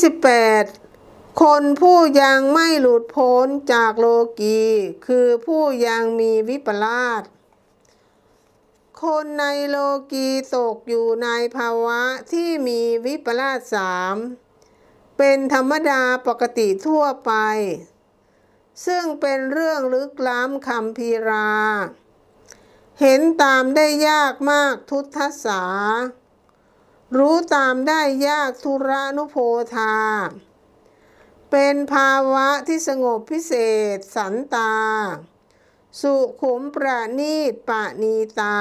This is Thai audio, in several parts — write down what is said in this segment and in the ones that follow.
28 คนผู้ยังไม่หลุดพ้นจากโลกี คือผู้ยังมีวิปลาสคนในโลกีตกอยู่ในภาวะที่มีวิปลาสสามเป็นธรรมดาปกติทั่วไป ซึ่งเป็นเรื่องลึกล้ำคำพีรา เห็นตามได้ยากมากทุตทัสสา รู้ตามได้ยากทุรานุโพธา เป็นภาวะที่สงบพิเศษสันตา สุขุมประณีตปะนีตา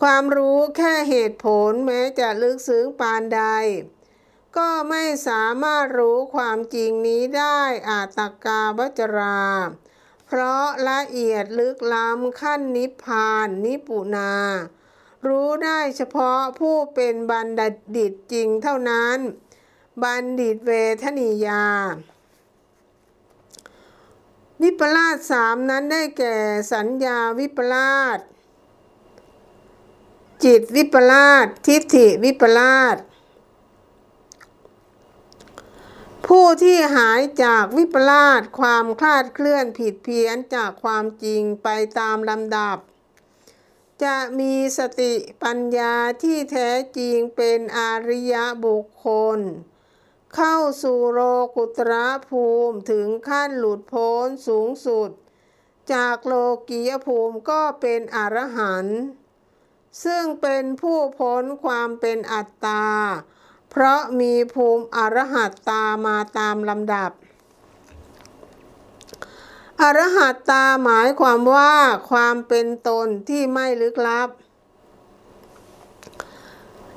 ความรู้แค่เหตุผลแม้จะลึกซึ้งปานใด ก็ไม่สามารถรู้ความจริงนี้ได้อาตกาวัจรา เพราะละเอียดลึกล้ำขั้นนิพพานนิปุนา รู้ได้เฉพาะผู้เป็นบัณฑิตจริงเท่านั้น บัณฑิตเวทนิยา วิปลาสสามนั้นได้แก่สัญญาวิปลาสจิตวิปลาสทิฏฐิวิปลาสผู้ที่หายจากวิปลาสความคลาดเคลื่อนผิดเพี้ยนจากความจริงไปตามลำดับ จะมีสติปัญญาที่แท้จริงเป็นอริยบุคคล เข้าสู่โลกุตระภูมิถึงขั้นหลุดพ้นสูงสุด จากโลกียภูมิก็เป็นอรหันต์ซึ่งเป็นผู้พ้นความเป็นอัตตา เพราะมีภูมิอรหัตตามาตามลำดับ อรหัตตาหมายความว่าความเป็นตนที่ไม่ลึกลับ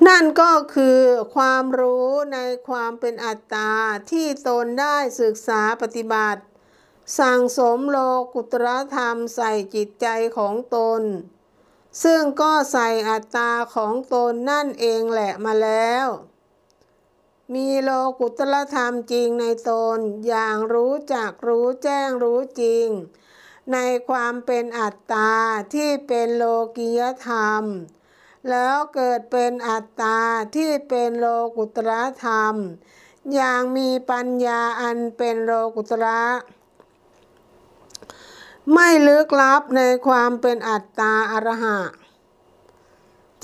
นั่นก็คือความรู้ในความเป็นอัตตา ที่ตนได้ศึกษาปฏิบัติ สั่งสมโลกุตรธรรมใส่จิตใจของตน ซึ่งก็ใส่อัตตาของตนนั่นเองแหละมาแล้ว มีโลกุตละธรรมจริงในตน อย่างรู้จักรู้แจ้งรู้จริง ในความเป็นอัตตาที่เป็นโลกิยธรรม แล้วเกิดเป็นอัตตาที่เป็นโลกุตระธรรม อย่างมีปัญญาอันเป็นโลกุตระไม่ลึกลับในความเป็นอัตตาอรหะ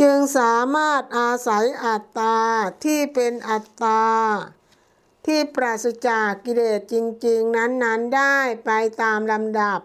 จึงสามารถอาศัยอัตตาที่เป็นอัตตา ที่ปราศจากกิเลสจริง ๆ นั้น ๆ ได้ไปตามลำดับ